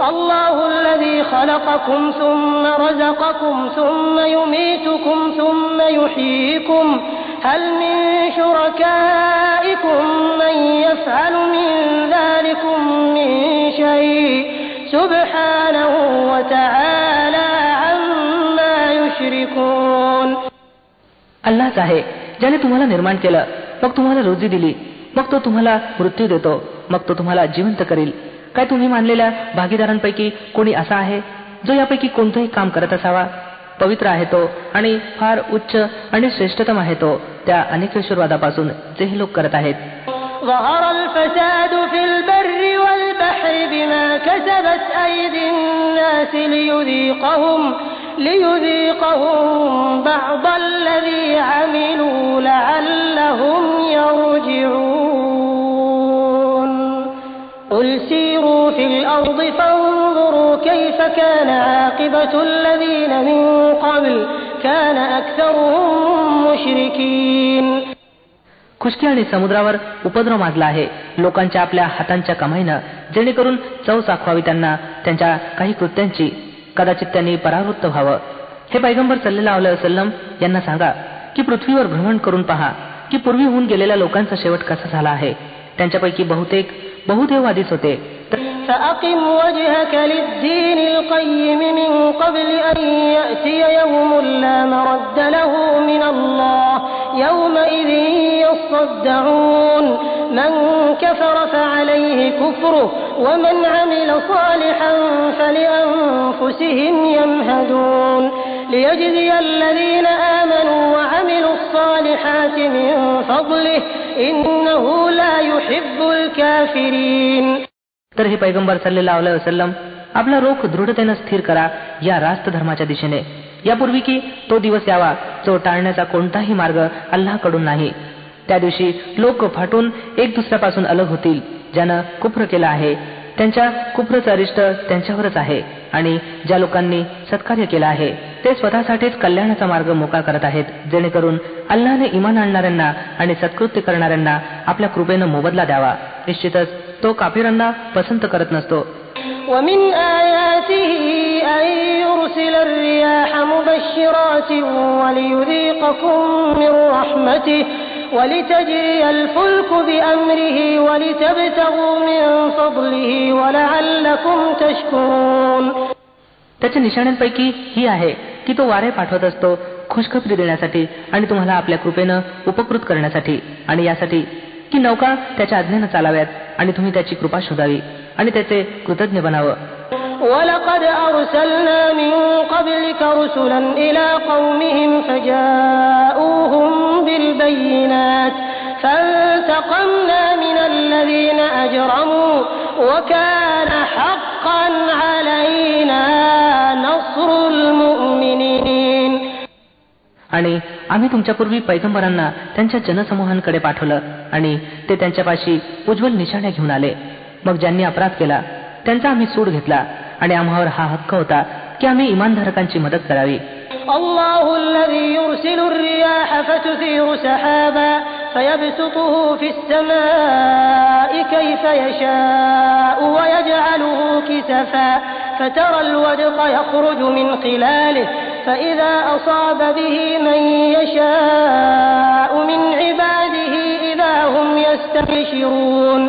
الله الذي خلقكم ثم رزقكم ثم يميتكم ثم يحييكم هل من شركائكم من يفعل من ذلكم من شيء سبحانه وتعالى عما يشركون अल्लाच आहे ज्याने तुम्हाला निर्माण केलं मग तुम्हाला रोजी दिली मग तो तुम्हाला मृत्यू देतो मग तो तुम्हाला जिवंत करील काय तुम्ही मानलेल्या भागीदारांपैकी कोणी असा आहे जो यापैकी कोणतंही काम करत असावा? पवित्र आहे तो आणि फार उच्च आणि श्रेष्ठतम आहे तो. त्या अनेकेश्वरवादापासून जे हे लोक करत आहेत. قل سيروا في الأرض فانظروا كيف كان عاقبة الذين من قبل كان أكثرهم مشركين खुशकी आणि समुद्रावर उपद्रव माजला आहे लोकांच्या आपल्या हातांच्या कमाईनं जेणेकरून चव चाखवावी त्यांना त्यांच्या काही कृत्यांची कदाचित त्यांनी परावृत्त व्हावं हे पैगंबर सल्लेला वसलम यांना सांगा की पृथ्वीवर भ्रमण करून पहा की पूर्वी होऊन गेलेल्या लोकांचा शेवट कसा झाला आहे त्यांच्यापैकी बहुतेक बहुदेववादीच होते فأقم وجهك للدين القيم من قبل أن يأتي يوم لا مرد له من الله يومئذ يصدعون من كفر فعليه كفره ومن عمل صالحا فلأنفسهم يمهدون ليجزي الذين آمنوا وعملوا الصالحات من فضله إنه لا يحب الكافرين तर हे पैगंबर सल्लेला वसलम आपला रोख दृढतेनं स्थिर करा या रास्त धर्माच्या दिशेने यापूर्वी की तो दिवस यावा जो टाळण्याचा कोणताही मार्ग अल्लाकडून नाही त्या दिवशी लोक फाटून एक दुसऱ्यापासून अलग होतील ज्यानं कुप्र केलं आहे त्यांच्या कुप्रचं अरिष्ट त्यांच्यावरच आहे आणि ज्या लोकांनी सत्कार्य केलं आहे ते स्वतःसाठीच कल्याणाचा मार्ग मोकळा करत आहेत जेणेकरून अल्लाने इमान आणणाऱ्यांना आणि सत्कृत्य करणाऱ्यांना आपल्या कृपेनं मोबदला द्यावा निश्चितच तो काफिरांना पसंत करत नसतो ومن آياته أن يرسل الرياح مبشرات وليذيقكم من رحمته ولتجري الفلك بأمره ولتبتغوا من فضله ولعلكم تشكرون त्याच्या निशाण्यांपैकी ही आहे की तो वारे पाठवत असतो खुशखबरी देण्यासाठी आणि तुम्हाला आपल्या कृपेनं उपकृत करण्यासाठी आणि यासाठी की नौका त्याच्या आज्ञेनं चालाव्यात आणि तुम्ही त्याची कृपा शोधावी आणि त्याचे कृतज्ञ बनावं ولقد أرسلنا من قبلك رسلا إلى قومهم فجاءوهم بالبينات فانتقمنا من الذين أجرموا وكان حقا علينا نصر المؤمنين आणि आम्ही तुमच्यापूर्वी पैगंबरांना त्यांच्या जनसमूहांकडे पाठवलं आणि ते त्यांच्यापाशी उज्ज्वल निशाण्या घेऊन आले मग ज्यांनी अपराध केला त्यांचा आम्ही सूड घेतला आणि आम्हावर हा हक्क होता की आम्ही इमानधारकांची मदत करावी الله الذي يرسل الرياح فتثير سحابا فيبسطه في السماء كيف يشاء ويجعله كسفا فترى الودق يخرج من خلاله فإذا أصاب به من يشاء من عباده إذا هم يستبشرون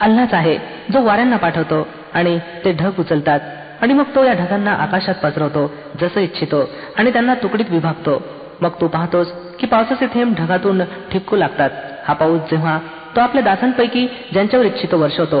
अल्लाच आहे जो वाऱ्यांना पाठवतो आणि ते ढग उचलतात आणि मग तो या ढगांना आकाशात पसरवतो जसं इच्छितो आणि त्यांना तुकडीत विभागतो मग तू पाहतोस की पावसाचे थेंब ढगातून ठिपकू लागतात हा पाऊस जेव्हा तो आपल्या दासांपैकी ज्यांच्यावर इच्छितो वर्षवतो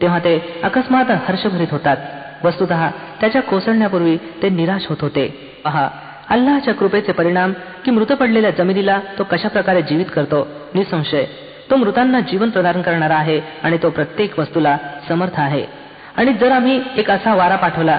तेव्हा ते अकस्मात हर्षभरीत होतात. वस्तुत त्याच्या कोसळण्यापूर्वी ते निराश होत होते. पहा अल्लाच्या कृपेचे परिणाम की मृत पडलेल्या जमिनीला तो कशा प्रकारे जीवित करतो निसंशय. तो मृतांना जीवन प्रदान करणारा आहे आणि तो प्रत्येक वस्तूला समर्थ आहे. आणि जर आम्ही एक असा वारा पाठवला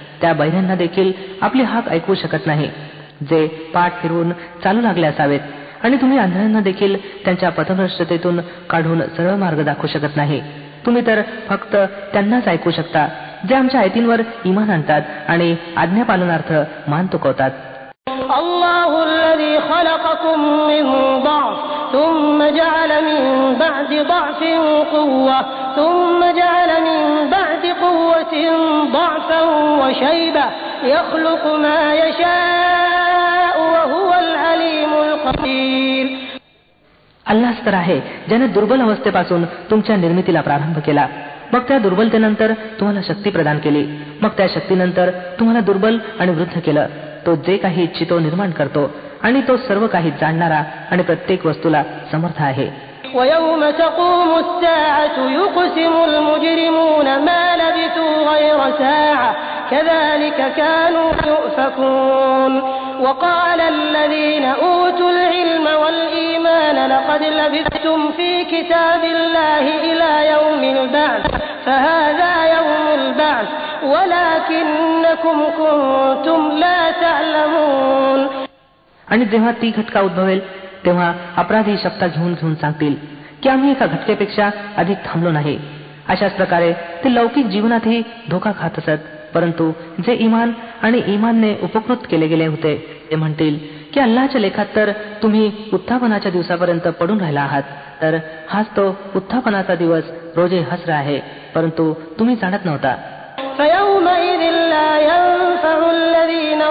त्या बैऱ्यांना देखील आपली हाक ऐकवू शकत नाही. जे पाठ फिरवून चालू लागले असावेत आणि तुम्ही आंधळ्यांना देखील त्यांच्या पथभ्रष्टतेतून काढून सरळ मार्ग दाखवू शकत नाही. तुम्ही तर फक्त त्यांनाच ऐकू शकता जे आमच्या आयतींवर इमान आणतात आणि आज्ञापालनार्थ मान तुकवतात. بعد ضعف قوة ثم جعل من بعد قوة ضعفا وشيبة يخلق ما يشاء وهو العليم القدير अल्लाच तर आहे ज्याने दुर्बल अवस्थेपासून तुमच्या निर्मितीला प्रारंभ केला मग त्या दुर्बलतेनंतर तुम्हाला शक्ती प्रदान केली मग त्या शक्तीनंतर तुम्हाला दुर्बल आणि वृद्ध केलं तो जे काही इच्छितो निर्माण करतो आणि तो सर्व काही जाणणारा आणि प्रत्येक वस्तूला समर्थ आहे ويوم تقوم الساعة يقسم المجرمون ما لبثوا غير ساعة كذلك كانوا يؤفكون وقال الذين أوتوا العلم والإيمان لقد لبثتم في كتاب الله إلى يوم البعث فهذا يوم البعث ولكنكم كنتم لا تعلمون आणि जेव्हा ती घटका उद्भवेल तेव्हा अपराधी शपथा घेऊन घेऊन सांगतील की आम्ही एका घटकेपेक्षा अधिक थांबलो नाही. अशाच प्रकारे ते लौकिक जीवनातही धोका खात असत. परंतु जे इमान आणि इमानने उपकृत केले गेले होते ते म्हणतील की अल्लाच्या लेखात तर तुम्ही उत्थापनाच्या दिवसापर्यंत पडून राहिला आहात. तर हाच तो उत्थापनाचा दिवस रोजे हसरा आहे. परंतु तुम्ही जाणत नव्हता.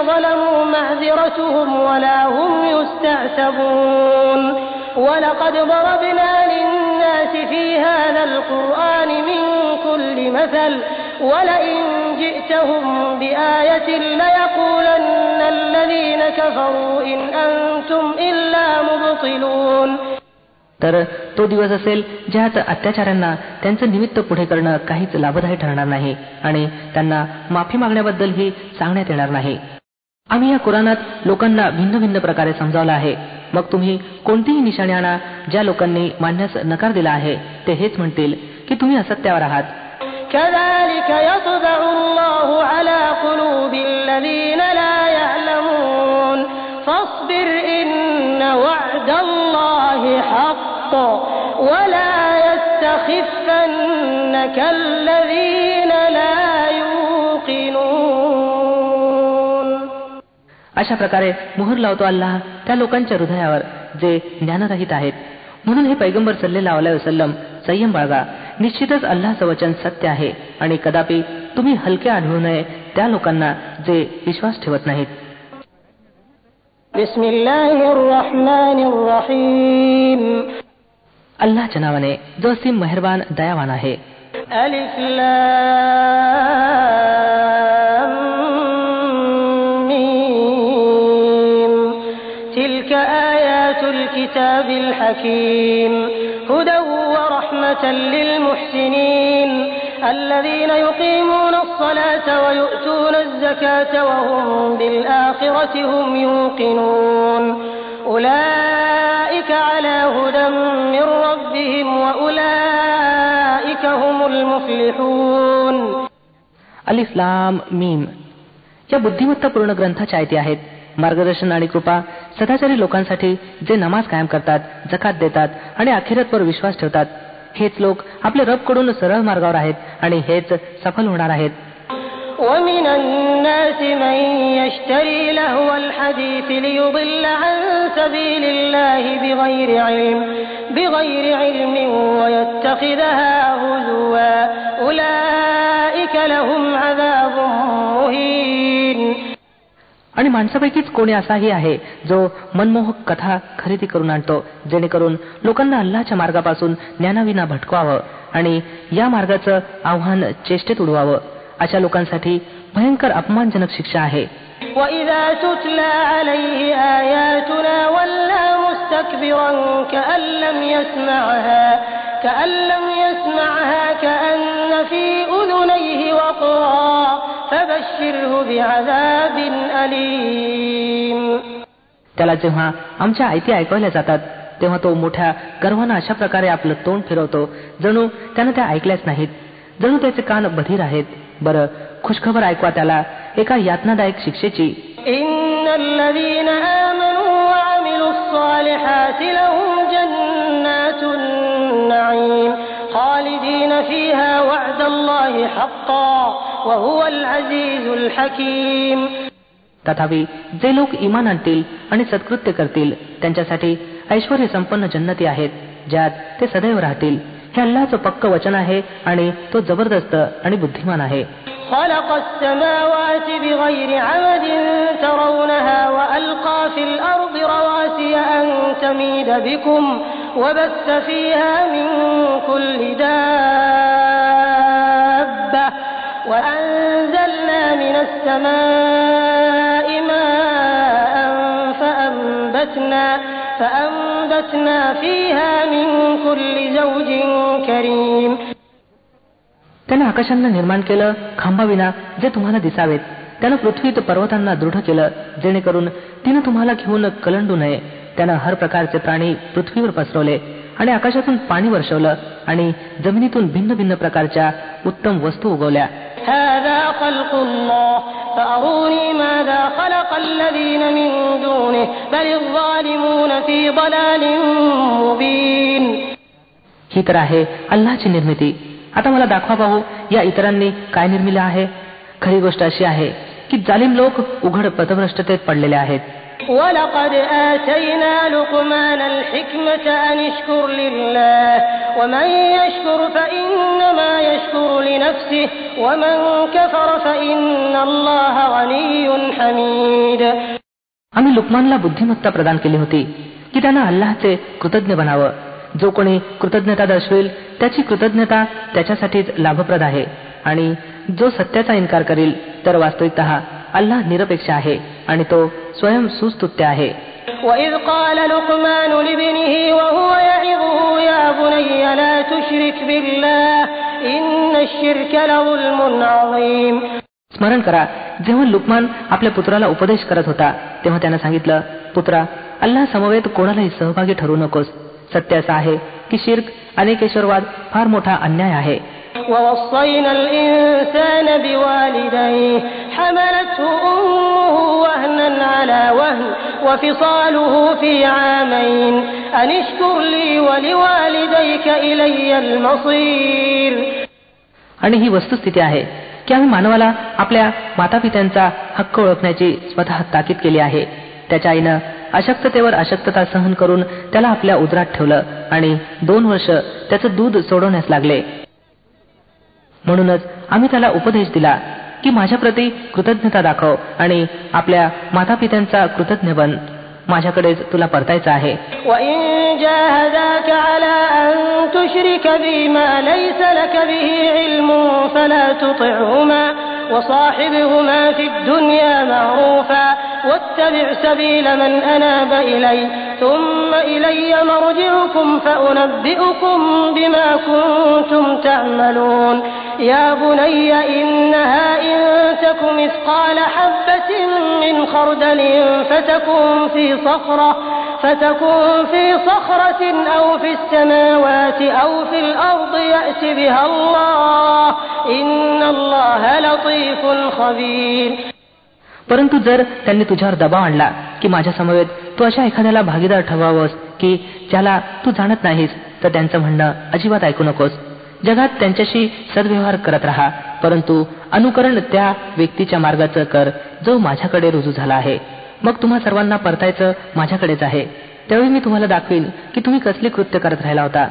فيومئذ لا ينفع الذين ظلموا معذرتهم ولا هم يستعتبون ولقد ضربنا للناس في هذا القرآن من كل مثل ولئن جئتهم بآية ليقولن الذين كفروا إن أنتم إلا مبطلون तर तो दिवस असेल ज्यात अत्याचाऱ्यांना त्यांचं निमित्त पुढे करणं काहीच लाभदायी ठरणार नाही आणि त्यांना माफी मागण्याबद्दलही सांगण्यात येणार नाही आम्ही या कुराणात लोकांना भिन्न भिन्न प्रकारे समजावलं आहे मग तुम्ही कोणतीही निशाणी आणा ज्या लोकांनी मानण्यास नकार दिला आहे ते हेच म्हणतील की तुम्ही असत्यावर आहात كذلك يطبع الله على قلوب الذين لا يعلمون فاصبر إن وعد الله حق ولا يستخفنك الذين لا अशा प्रकारे मोहर लावतो अल्लाह त्या लोकांच्या हृदयावर जे ज्ञानरहित आहेत. म्हणून हे पैगंबर सल्लेला अलाय वसलम संयम बाळगा निश्चितच अल्लाचं वचन सत्य आहे आणि कदापि तुम्ही हलके आढळू नये त्या लोकांना जे विश्वास ठेवत नाहीत. अल्लाच्या नावाने जो सिम मेहरबान दयावान आहे. الكتاب الحكيم هدى ورحمة للمحسنين الذين يقيمون الصلاة ويؤتون الزكاة وهم بالآخرة هم يوقنون أولئك على هدى من ربهم وأولئك هم المفلحون अलिफ्लाम मीम या बुद्धिमत्तापूर्ण ग्रंथाच्या आयती आहेत मार्गदर्शन आणि कृपा सदाचारी लोकांसाठी जे नमाज कायम करतात जकात देतात आणि अखेरतवर विश्वास ठेवतात हेच लोक आपल्या रबकडून सरळ मार्गावर आहेत आणि हेच सफल होणार आहेत ومن الناس من يشتري لهو الحديث ليضل عن سبيل الله بغير علم بغير علم ويتخذها هزوا أولئك لهم عذاب مهين आणि माणसापैकीच कोणी असाही आहे जो मनमोहक कथा खरेदी करून आणतो जेणेकरून लोकांना अल्लाच्या मार्गापासून ज्ञानाविना भटकवावं आणि या मार्गाचं आव्हान चेष्टेत उडवावं अशा लोकांसाठी भयंकर अपमानजनक शिक्षा आहे وإذا تتلى عليه آياتنا ولى مستكبرا كأن لم يسمعها كأن لم يسمعها كأن في أذنيه وقرا فبشره بعذاب أليم त्याला जेव्हा आमच्या आयती ऐकवल्या जातात तेव्हा तो मोठ्या गर्वानं अशा प्रकारे आपलं तोंड फिरवतो जणू त्यानं त्या ऐकल्याच नाहीत जणू त्याचे कान बधीर आहेत बरं खुशखबर ऐकवा त्याला एका यातनादायक शिक्षेची إن الذين آمنوا وعملوا الصالحات لهم جنات النعيم خالدين فيها وعد الله حقا وهو العزيز الحكيم तथापि जे लोक इमान आणतील आणि सत्कृत्य करतील त्यांच्यासाठी ऐश्वर संपन्न जन्नती आहेत ज्यात ते सदैव राहतील हे अल्लाचं पक्क वचन आहे आणि तो जबरदस्त आणि बुद्धिमान आहे خلق السماوات بغير عمد ترونها وألقى في الأرض رواسي أن تميد بكم وبث فيها من كل دابة وأنزلنا من السماء ماء فأنبتنا, فأنبتنا فيها من كل زوج كريم त्यानं आकाशांना निर्माण केलं खांबाविना जे तुम्हाला दिसावेत त्यानं पृथ्वीत पर्वतांना दृढ केलं जेणेकरून तिनं तुम्हाला घेऊन कलंडू नये त्यानं हर प्रकारचे प्राणी पृथ्वीवर पसरवले आणि आकाशातून पाणी वर्षवलं आणि जमिनीतून भिन्न भिन्न प्रकारच्या उत्तम वस्तू उगवल्या. ही तर आहे अल्लाची निर्मिती. आता मला दाखवा पाहू या इतरांनी काय निर्मिले आहे? खरी गोष्ट अशी आहे की जालिम लोक उघड पथभ्रष्टतेत पडलेले आहेत. ولقد آتينا لقمان الحكمة أن اشكر لله ومن يشكر فإنما يشكر لنفسه ومن كفر فإن الله غني حميد आम्ही लुकमानला बुद्धिमत्ता प्रदान केली होती की त्यानं अल्लाहचे कृतज्ञ बनावं जो कोणी कृतज्ञता दर्शवेल त्याची कृतज्ञता त्याच्यासाठीच लाभप्रद आहे आणि जो सत्याचा इन्कार करील तर वास्तविकत अल्लाह निरपेक्ष आहे आणि तो स्वयं सुस्तुत्य आहे وإذ قال لقمان لابنه وهو يعظه يا بني لا تشرك بالله إن الشرك لظلم عظيم स्मरण करा जेव्हा लुकमान आपल्या पुत्राला उपदेश करत होता तेव्हा त्यानं सांगितलं पुत्रा अल्लाह समवेत कोणालाही सहभागी ठरू नकोस सत्य असं आहे की शिर्क अनेकेश्वरवाद फार मोठा अन्याय आहे ووصينا الإنسان بوالديه حملته أمه وهنا على وهن وفصاله في عامين أن اشكر لي ولوالديك إلي المصير आणि ही वस्तुस्थिती आहे की आम्ही मानवाला आपल्या मातापित्यांचा हक्क ओळखण्याची स्वतः ताकीद केली आहे त्याच्या आईनं अशक्ततेवर अशक्तता सहन करून त्याला आपल्या उदरात ठेवलं आणि दोन वर्ष त्याचं दूध सोडवण्यास लागले म्हणूनच आम्ही त्याला उपदेश दिला की माझ्या प्रती कृतज्ञता दाखव आणि आपल्या मातापित्यांचा कृतज्ञ बन. माझ्याकडेच तुला परतायचं आहे وإن جاهداك على أن تشرك بي ما ليس لك به علم فلا تطعهما وصاحبهما في الدنيا معروفا واتبع سبيل من أناب إلي ثم إلي مرجعكم فأنبئكم بما كنتم تعملون يا بني إنها إن تك مثقال حبة من خردل فتكن في صخرة فتكن في صخرة أو في السماوات أو في الأرض يأت بها الله إن الله لطيف خبير परंतु जर त्यांनी तुझ्यावर दबाव आणला की माझ्या समवेत तू अशा एखाद्याला भागीदार ठरवावंस की ज्याला तू जाणत नाहीस तर त्यांचं म्हणणं अजिबात ऐकू नकोस जगात त्यांच्याशी सद्व्यवहार करत राहा परंतु अनुकरण त्या व्यक्तीच्या मार्गाचं कर जो माझ्याकडे रुजू झाला आहे मग तुम्हा सर्वांना परतायचं माझ्याकडेच आहे. त्यावेळी मी तुम्हाला दाखवीन की तुम्ही कसली कृत्य करत राहिला होता.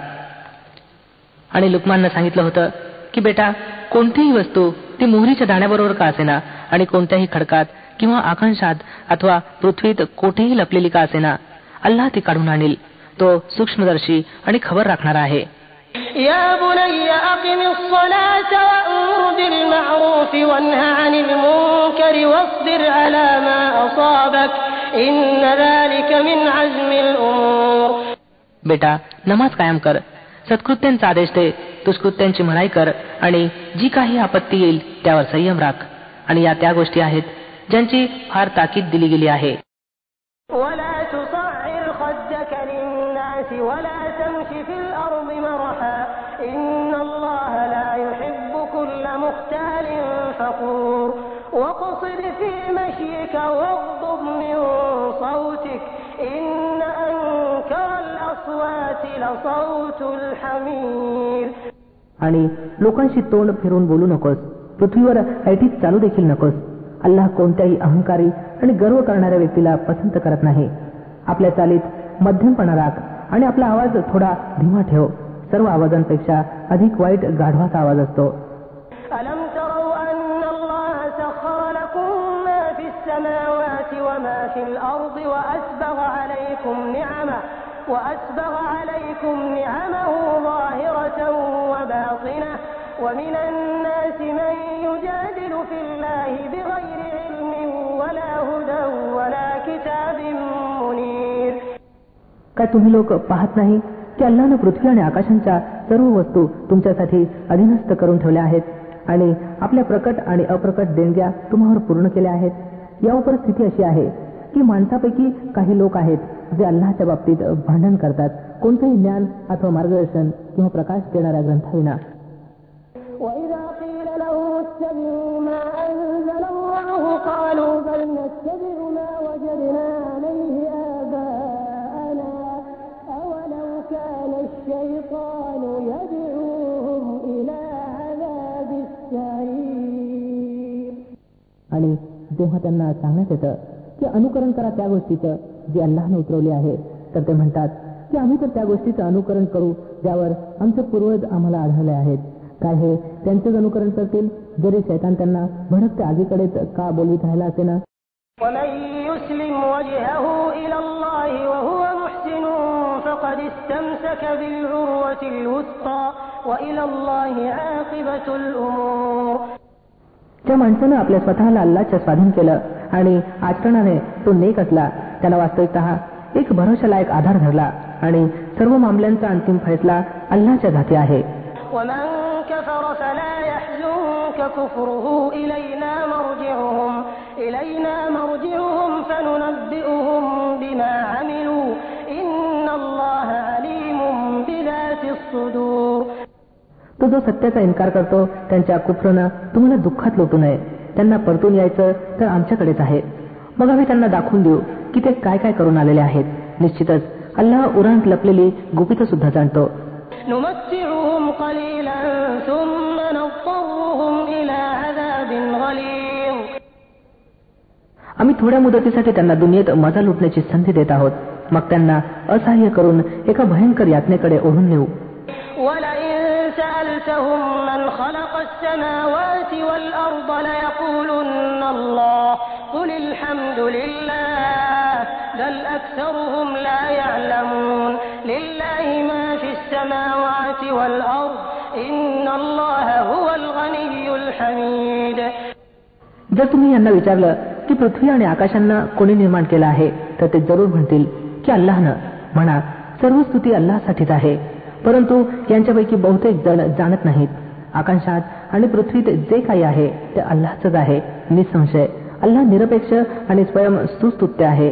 आणि लुकमाननं सांगितलं होतं की बेटा कोणतीही वस्तू ती मोहरीच्या दाण्याबरोबर का असेना? आणि कोणत्याही खडकात किंवा आकांक्षात अथवा पृथ्वीत कोठेही लपलेली का असेना? अल्लाह ती काढून आणील. तो सूक्ष्मदर्शी आणि खबर राखणारा आहे. يا بني أقم الصلاة وأمر بالمعروف وانه عن المنكر واصبر على ما أصابك إن ذلك من عزم الأمور बेटा नमाज कायम कर सत्कृत्यांचा आदेश दे दुष्कृत्यांची म्हणाई कर आणि जी काही आपत्ती येईल त्यावर संयम राख आणि या त्या गोष्टी आहेत ज्यांची फार ताकीद दिली गेली आहे واقصد في مشيك واغضب من صوتك إن أنكر الأصوات لصوت الحمير आणि लोकांशी तोंड फिरून बोलू नकोस पृथ्वीवर ऐटीत चालू देखील नकोस अल्लाह कोणत्याही अहंकारी आणि गर्व करणाऱ्या व्यक्तीला पसंत करत नाही आपल्या चालीत मध्यमपणा राख आणि आपला आवाज थोडा धीमा ठेव सर्व आवाजांपेक्षा अधिक वाईट गाढवाचा आवाज असतो وأسبغ عليكم نعمه ظاهرة وباطنة ومن الناس من يجادل في الله بغير علم ولا هدى ولا كتاب منير काय तुम्ही लोक पाहत नाही की अल्लानं पृथ्वी आणि आकाशांच्या सर्व वस्तू तुमच्यासाठी अधीनस्थ करून ठेवल्या आहेत आणि आपल्या प्रकट आणि अप्रकट देणग्या तुम्हावर पूर्ण केल्या आहेत या परिस्थिती अशी आहे की माणसापैकी काही लोक आहेत जे अल्लाच्या बाबतीत भांडण करतात कोणतेही ज्ञान अथवा मार्गदर्शन किंवा प्रकाश देणाऱ्या ग्रंथाविना وإذا قيل لهم اتبعوا ما أنزل الله قالوا بل نتبع ما وجدنا عليه آباءنا أولو كان الشيطان يدعوهم إلى عذاب السعير आणि जेव्हा त्यांना सांगण्यात येतं की अनुकरण करा त्या गोष्टीचं जी अल्लाहने उतरवली आहे तर ते म्हणतात की आम्ही तर त्या गोष्टीचं अनुकरण करू ज्यावर आमचे पूर्वज आम्हाला आढळले आहेत. काय हे? त्यांचंच अनुकरण करतील? जरी शैतान त्यांना भडकत्या आगीकडेच का बोलवीत राहिला असे ना त्या माणसानं आपल्या स्वतःला अल्लाच्या स्वाधीन केलं आणि आचरणाने तो नेक असला. त्याला वास्तविकत एक भरोशालायक आधार धरला आणि सर्व मामल्यांचा अंतिम फैसला अल्लाच्या हाती आहे ومن كفر فلا يحزنك كفره إلينا مرجعهم إلينا مرجعهم فننبئهم بما عملوا إن الله عليم بذات الصدور तो जो सत्याचा इन्कार करतो त्यांच्या कुफरनं तुम्हाला दुःखात लोटू नये त्यांना परतून यायचं तर आमच्याकडेच आहे मग आम्ही त्यांना दाखवून देऊ की ते काय काय करून आलेले आहेत निश्चितच अल्लाह उरांत लपलेली गुपित सुद्धा जाणतो نمتعهم قليلا ثم نضطرهم إلى عذاب غليظ आम्ही थोड्या मुदतीसाठी त्यांना दुनियेत मजा लुटण्याची संधी देत आहोत मग त्यांना असहाय्य करून एका भयंकर यातनेकडे ओढून नेऊ ولئن سألتهم من خلق السماوات والأرض ليقولن الله قل الحمد لله بل أكثرهم لا يعلمون لله ما في السماوات والأرض إن الله هو الغني الحميد जर तुम्ही यांना विचारलं की पृथ्वी आणि आकाशांना कोणी निर्माण केलं आहे तर ते जरूर म्हणतील की अल्लाहनं म्हणा सर्व स्तुती अल्लासाठीच आहे परंतु यांच्यापैकी बहुतेक जण जाणत नाहीत आकाशात आणि पृथ्वीत जे काही आहे ते अल्लाहच आहे निसंशय अल्लाह निरपेक्ष आणि स्वयं सुस्तुत्य आहे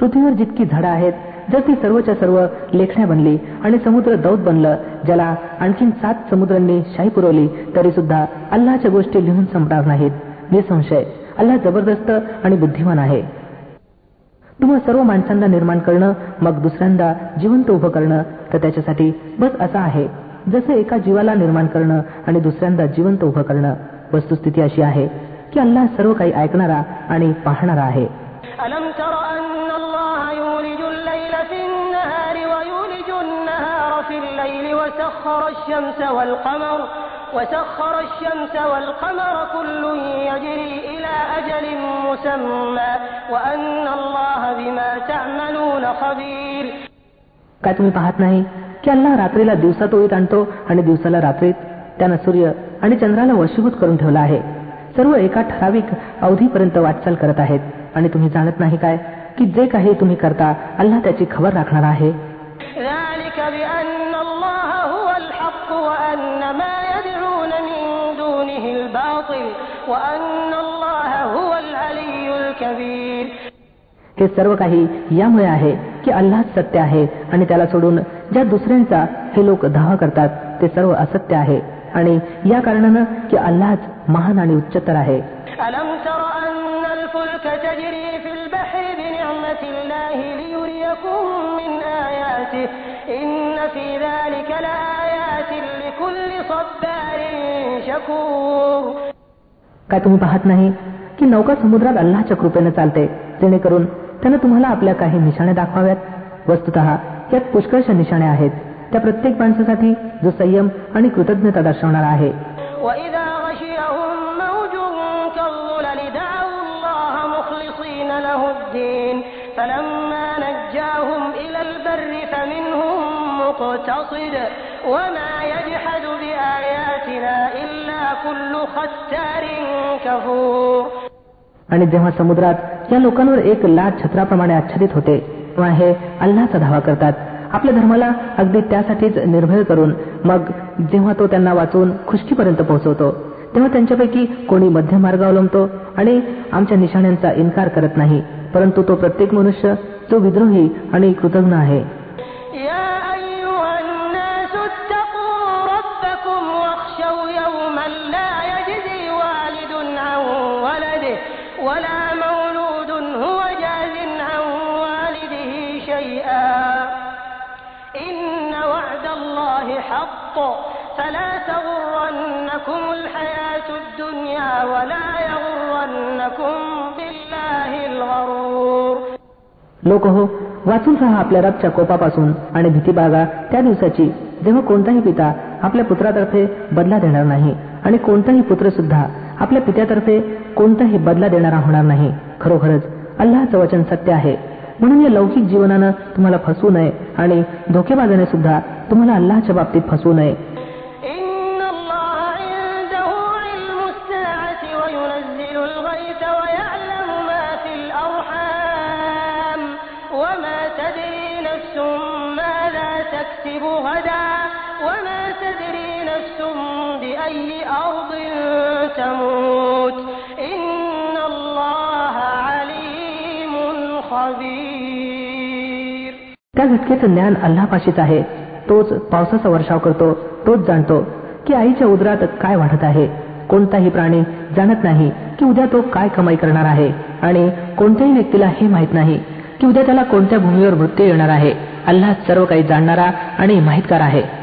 पृथ्वीवर जितकी झाडं आहेत जर ती सर्वच्या सर्व लेखण्या बनली आणि समुद्र दौत बनलं ज्याला आणखीन सात समुद्रांनी शाही पुरवली तरी सुद्धा अल्लाच्या गोष्टी लिहून संपणार नाहीत. निसंशय अल्लाह जबरदस्त आणि बुद्धिमान आहे. तुम्हा सर्व माणसांना निर्माण करणं मग दुसऱ्यांदा जिवंत उभं करणं तर त्याच्यासाठी बस असं आहे. जसं एका जीवाला निर्माण करणं आणि दुसऱ्यांदा जिवंत उभं करणं वस्तुस्थिती अशी आहे की अल्लाह सर्व काही ऐकणारा आणि पाहणारा आहे. وسخر الشمس والقمر كل يجري إلى أجل مسمى وأن الله بما تعملون خبير काय तुम्ही पाहत नाही की अल्लाह रात्रीला दिवसात ओळीत आणतो आणि दिवसाला रात्रीत त्यानं सूर्य आणि चंद्राला वशीभूत करून ठेवला आहे सर्व एका ठराविक अवधीपर्यंत वाटचाल करत आहेत आणि तुम्ही जाणत नाही काय की जे काही तुम्ही करता अल्लाह त्याची खबर राखणार आहे हे सर्व काही यामुळे आहे की अल्लाह सत्य आहे आणि त्याला सोडून ज्या दुसऱ्यांचा हे लोक धावा करतात ते सर्व असत्य आहे. आणि या कारणानं की अल्लाच महान आणि उच्चतर आहे. काय तुम्ही पाहत नाही की नौका समुद्रात अल्लाच्या कृपेने चालते जेणेकरून त्यानं तुम्हाला आपल्या काही निशाण्या दाखवाव्यात? वस्तुत यात पुष्कळशा निशाण्या आहेत. त्या प्रत्येक माणसासाठी जो संयम आणि कृतज्ञता दर्शवणार आहे. आणि जेव्हा समुद्रात या लोकांवर एक लाट छत्राप्रमाणे आच्छादित होते तेव्हा हे अल्लाचा धावा करतात. आपल्या धर्माला अगदी त्यासाठीच निर्भय करून मग जेव्हा तो त्यांना वाचवून खुशकीपर्यंत पोहोचवतो तेव्हा त्यांच्यापैकी कोणी मध्य मार्ग अवलंबतो आणि आमच्या निशाण्यांचा इन्कार करत नाही परंतु तो प्रत्येक मनुष्य जो विद्रोही आणि कृतज्ञ आहे. فلا تغرنكم الحياة الدنيا ولا يغرنكم بالله الغرور लोक हो वाचून राहा आपल्या रबच्या कोपापासून आणि भीती बाळगा त्या दिवसाची जेव्हा कोणताही पिता आपल्या पुत्रातर्फे बदला देणार नाही आणि कोणताही पुत्र सुद्धा आपल्या पित्यातर्फे कोणताही बदला देणारा होणार नाही. खरोखरच अल्लाचं वचन सत्य आहे. म्हणून या लौकिक जीवनानं तुम्हाला फसवू नये आणि धोकेबाजाने सुद्धा तुम्हाला अल्लाच्या बाबतीत फसवू नये. وما تدري त्या घटकेचं ज्ञान अल्लापाशीच आहे. तोच पावसाचा वर्षाव करतो. तोच जाणतो की आईच्या उदरात काय वाढत आहे. कोणताही प्राणी जाणत नाही की उद्या तो काय कमाई करणार आहे. आणि कोणत्याही व्यक्तीला हे माहीत नाही की उद्या त्याला कोणत्या भूमीवर मृत्यू येणार आहे. अल्लाह सर्व काही जाणणारा आणि माहितकार आहे.